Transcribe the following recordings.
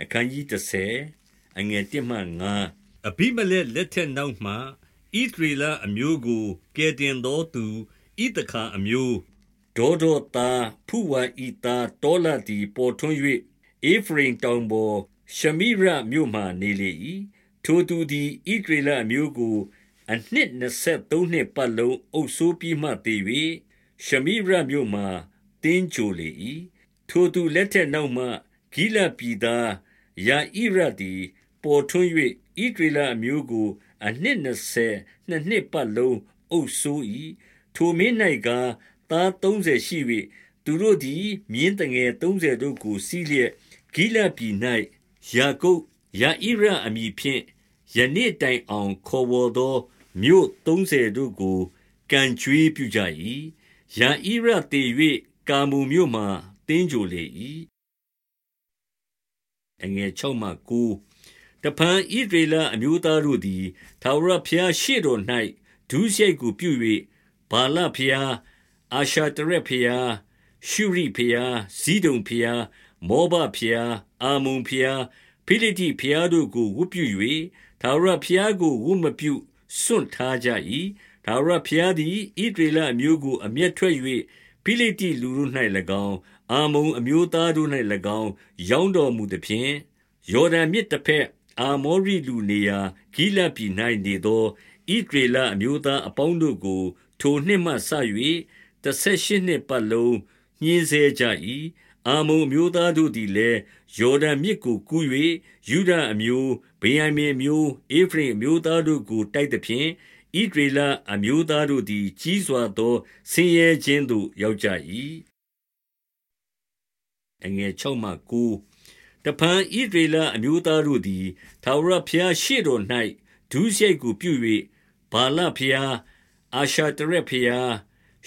အခန်းကြီး30အငယ်1မှ9အဘိမလက်လက်ထက်နောက်မှဣသရေလအမျိုးကိုကယ်တင်သောသူဣသခာအမျိုးဒေါဒေါသားဖုဝါဤသားတောလတီပေါ်ထွန်း၍အေဖရင်တောင်ပေါ်ရှမိရမြို့မှနေလေ၏ထိုသူသည်ဣသရေလအမျိုးကိုအနှစ်23နှစ်ပတ်လုံးအုပ်ဆိုးပြီးမှတည်၍ရှမိရမြို့မှတင်းကြိုလေ၏ထိုသူလက်ထက်နောက်မှ ဂိလပြည်သားယာဣရသည် ပေါ်ထွန်း၍ဣဒရလအမျိုးကို အနှစ်20နှစ်နှစ်ပတ်လုံးအုပ်ဆိုး၏ထိုမင်း၌ကသား30ရှိ၍သူတို့သည် မြင်းတငယ်30တို့ကိုစီးလျက်ဂိလပြည်၌ယာကုပ်ယာဣရအမည်ဖြင့်ယနေ့တိုင်အောင်ခေါ်ဝေါ်သောမြို့30တို့ကိုကံကြွေးပြုကြ၏ယာဣရတည်၍ကာမူမြို့မှတင်းကြိုလေ၏ အငယ်6မှ9တဖန်ဣဒရေလအမျိုးသားတို့သည်သာဝရဖျားရှေ့တော်၌ဒုစရိုက်ကိုပြု၍ဘာလဖျားအာရှာတရက်ဖျားရှုရိဖျားဇီဒုံဖျားမောဘဖျားအာမုန်ဖျားဖိလိတိဖျားတို့ကိုဝတ်ပြု၍သာဝရဖျားကိုဝတ်မပြုစွန့်ထားကြ၏သာဝရဖျားသည်ဣဒရေလအမျိုးကိုအမျက်ထွက်၍ ဖိလိတိလူတို့၌၎င်းအာမုန်အမျိုးသားတို့၌၎င်းရောင်းတော်မူသည်ဖြင့်ယော်ဒန်မြစ်တစ်ဖက်အာမောရိလူနေရာဂိလပြည်၌နေသောဣဒရေလအမျိုးသားအပေါင်းတို့ကို ထိုနှစ်မှဆ၍18နှစ်ပတ်လုံးညှင်းဆဲကြ၏အာမုန်မျိုးသားတို့သည်လည်းယော်ဒန်မြစ်ကိုကူး၍ယူဒအမျိုးဗင်ယမင်မျိုးအေဖရင်မျိုးသားတို့ကိုတိုက်သဖြင့် ဣဒရေလအမျိုးသားတို့သည် ကြီးစွာသောဆင်းရဲခြင်းသို့ ရောက်ကြ၏အငယ်6မှ9တပန်ဣဒရေလအမျိုးသားတို့သည်သာဝရဖျားရှေ့တော်၌ဒုစရိုက်ကိုပြု၍ဘာလဖျားအာရှာတရက်ဖျား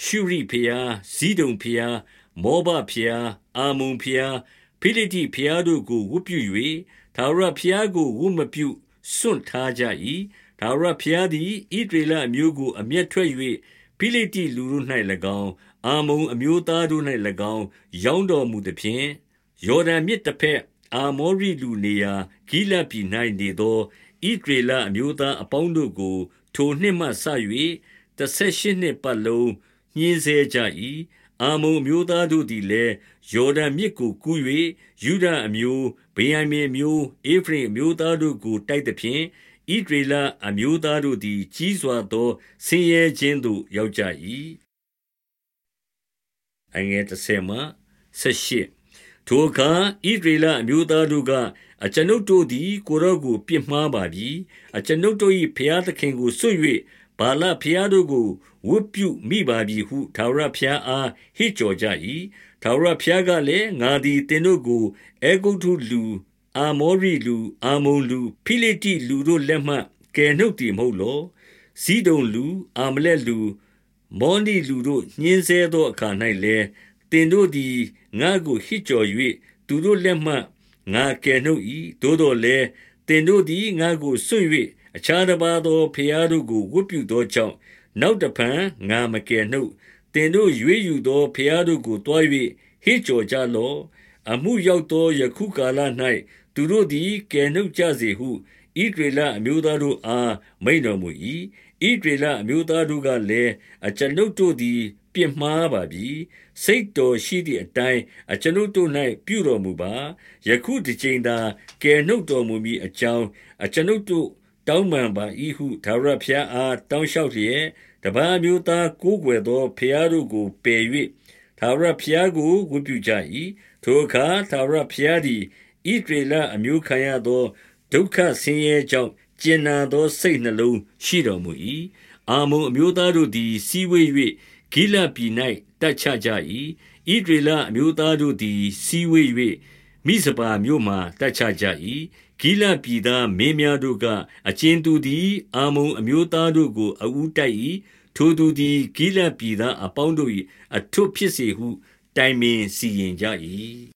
ရှုရိဖျားဇီဒုံဖျားမောဘဖျားအာမုန်ဖျားဖိလိတိဖျားတို့ကိုဝတ်ပြု၍သာဝရဖျားကိုဝတ်မပြုစွန့်ထားကြ၏ ထာဝရဘုရားသည်ဣသရေလအမျိုးကို အမျက်ထွက်၍ဖိလိတိလူတို့၌၎င်း၊အမ္မုန်အမျိုးသားတို့၌၎င်း ရောင်းတော်မူသဖြင့်၊ယော်ဒန်မြစ်တဘက် အာမောရိလူနေရာဂိလဒ်ပြည်၌နေသောဣသရေလအမျိုးသားအပေါင်းတို့ကို ထိုနှစ်မှစ၍တဆယ်ရှစ်နှစ်ပတ်လုံးညှဉ်းဆဲကြ၏။အမ္မုန်အမျိုးသားတို့သည်လည်းယော်ဒန်မြစ်ကိုကူး၍ယုဒအမျိုး၊ဗင်္ယာမိန်အမျိုး၊ဧဖရိမ်အမျိုးသားတို့ကိုတိုက်သဖြင့် ဣဒရေလအမျိုးသားတို့သည် ကြီးစွာသောဆင်းရဲခြင်းသို့ ရောက်ကြ၏အငယ်30မှ18ထိုအခါဣဒရေလအမျိုးသားတို့ကအကျွန်ုပ်တို့သည် ကိုရော့ကို ပြစ်မှားပါပြီအကျွန်ုပ်တို့၏ဖျားသခင်ကိုစွန့်၍ဘာလဖျားတို့ကိုဝတ်ပြုမိပါပြီဟုသာရဖျားအားဟစ်ကြော်ကြ၏သာရဖျားကလည်းငါသည်တင်တို့ကိုအေဂုတ်ထုလူ အာမောရိလူအာမုန်လူ ဖိလိတိလူတို့လက်မှ ကယ်နှုတ်သည် မဟုတ်လောဇီဒုံလူ အာမလက်လူ မောနီလူတို့ ညှင်းဆဲသောအခါ၌လည်းတင်တို့သည် ငါကိုဟစ်ကြော်၍သူတို့လက်မှ ငါကယ်နှုတ်၏သို့တော်လည်းတင်တို့သည် ငါကိုစွန့်၍အခြားတစ်ပါးသောဖျားတို့ကို ဝတ်ပြုသောကြောင့် နောက်တဖန် ငါမကယ်နှုတ်တင်တို့ရွေးယူသောဖျားတို့ကိုတွား၍ဟစ်ကြော်ကြလော့ အမှုရောက်သောယခုကာလ၌သူတို့သည်ကယ်နှုတ်ကြစေဟုဣဒရေလအမျိုးသားတို့အားမိန်တော်မူ၏ဣဒရေလအမျိုးသားတို့ကလည်းအကျွန်ုပ်တို့သည် ပြစ်မှားပါပြီစိတ်တော်ရှိသည့်အတိုင်းအကျွန်ုပ်တို့၌ပြုတော်မူပါယခုတစ်ချိန်သာကယ်နှုတ်တော်မူမည်အကြောင်းအကျွန်ုပ်တို့တောင်းပန်ပါ၏ဟုဒါရဖျားအားတောင်းလျှောက်လျက်တပန်းမျိုးသားကိုးကွယ်သောဖျားတို့ကိုပယ်၍သာရဖျားကိုဝတ်ပြုကြ၏ ထိုအခါသာရဖျားသည်ဣသရေလအမျိုးခံရသောဒုက္ခဆင်းရဲကြောင့်ကျင်နာသောစိတ်နှလုံးရှိတော်မူ၏။အာမုန်အမျိုးသားတို့သည်စီးဝေး၍ဂိလပြည်၌တပ်ချကြ၏။ဣသရေလအမျိုးသားတို့သည်စီးဝေး၍မိစပါမြို့မှတပ်ချကြ၏။ဂိလပြည်သားမင်းများတို့ကအကျဉ်သူသည်အာမုန်အမျိုးသားတို့ကိုအူးတိုက်၏။ထိုသူသည်ဂိလပြည်သားအပေါင်းတို့၏အထွတ်ဖြစ်စေဟု တိုင်ပင်စီရင်ကြ၏